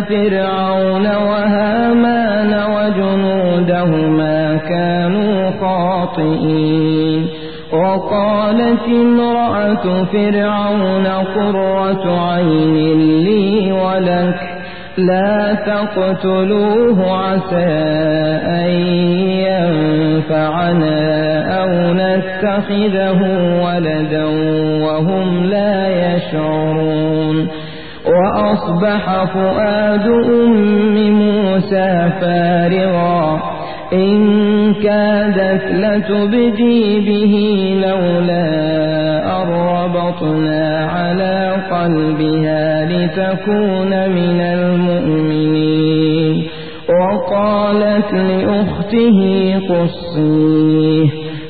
فرعون وهامان وجنودهما كانوا خاطئين. وقالت امرأة فرعون قرة عين لي ولك لا تقتلوه عسى أن ينفعنا أو نتخذه ولدا وهم لا يشعرون. وأصبح فؤاد أم موسى فارغا. إن كادت لتبدي به لولا أربطنا على قلبها لتكون من المؤمنين. وقالت لأخته قصيه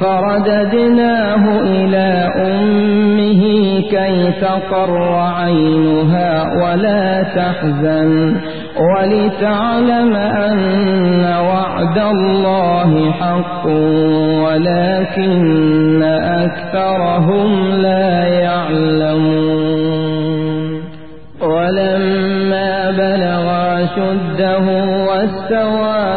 فرددناه إلى أمه كي تقر عينها ولا تحزن ولتعلم أن وعد الله حق ولكن أكثرهم لا يعلمون. ولما بلغ شده واستوى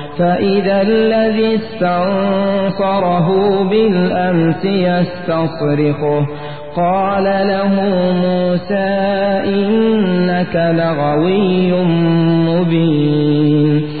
فإذا الذي استنصره بالأمس يستصرخه. قال له موسى إنك لغوي مبين.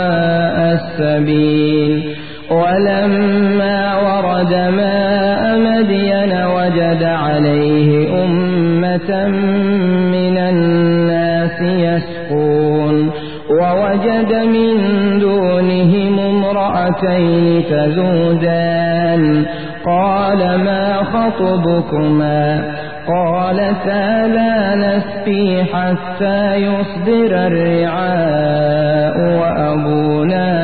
السبيل. ولما ورد ماء مدين وجد عليه أمة من الناس يسقون. ووجد من دونهم امرأتين تذودان قال ما خطبكما؟ قالتا لا نسقي حتى يصدر الرعاء وأبونا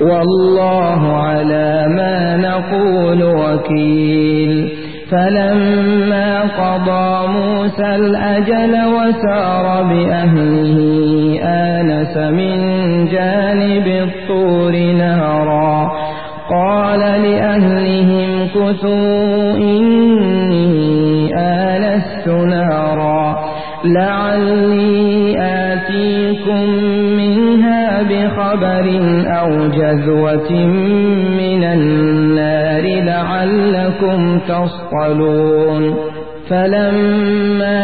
والله على ما نقول وكيل. فلما قضى موسى الأجل وسار بأهله آنس من جانب الطور نهرا. قال لأهلهم كثوا إني آنست نارا لعلي آتيكم منها بخبر أو جذوة من النار لعلكم تصطلون. فلما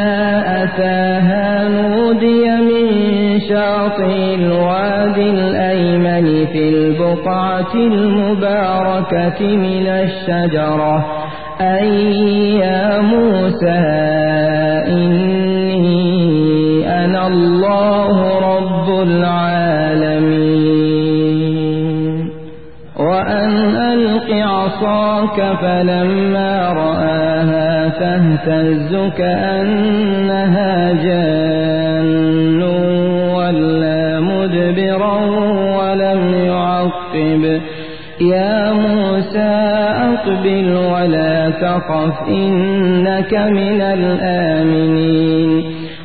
أتاها نودي من شاطئ الوادي الأيمن في البقعة المباركة من الشجرة أي يا موسى أنا الله رب العالمين. وأن ألق عصاك فلما رآها تهتز كأنها جان ولا مدبرا ولم يعقب. يا موسى أقبل ولا تخف إنك من الآمنين.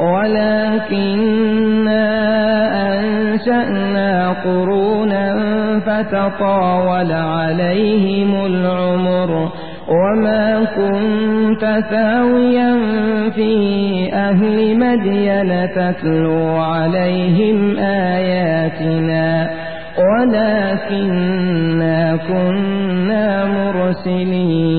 ولكننا أنشأنا قرونا فتطاول عليهم العمر وما كنت ثاويا في أهل مدين تتلو عليهم آياتنا ولكننا كنا مرسلين.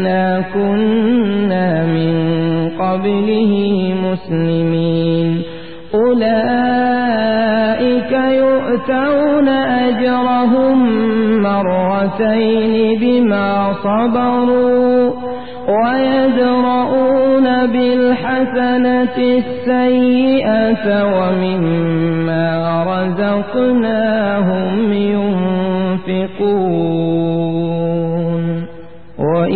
إنا كنا من قبله مسلمين أولئك يؤتون أجرهم مرتين بما صبروا ويدرؤون بالحسنة السيئة ومما رزقناهم ينفقون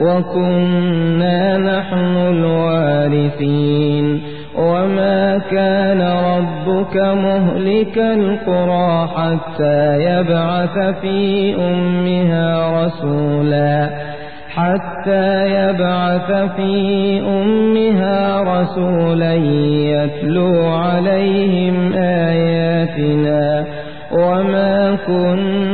وكنا نحن الوارثين وما كان ربك مهلك القرى حتى يبعث في أمها رسولا حتى يبعث في أمها رسولا يتلو عليهم آياتنا وما كنا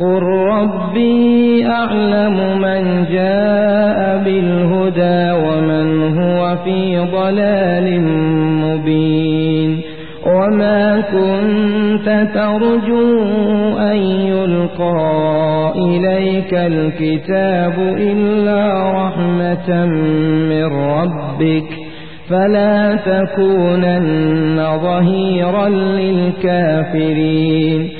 قل ربي أعلم من جاء بالهدى ومن هو في ضلال مبين وما كنت ترجو أن يلقى إليك الكتاب إلا رحمة من ربك فلا تكونن ظهيرا للكافرين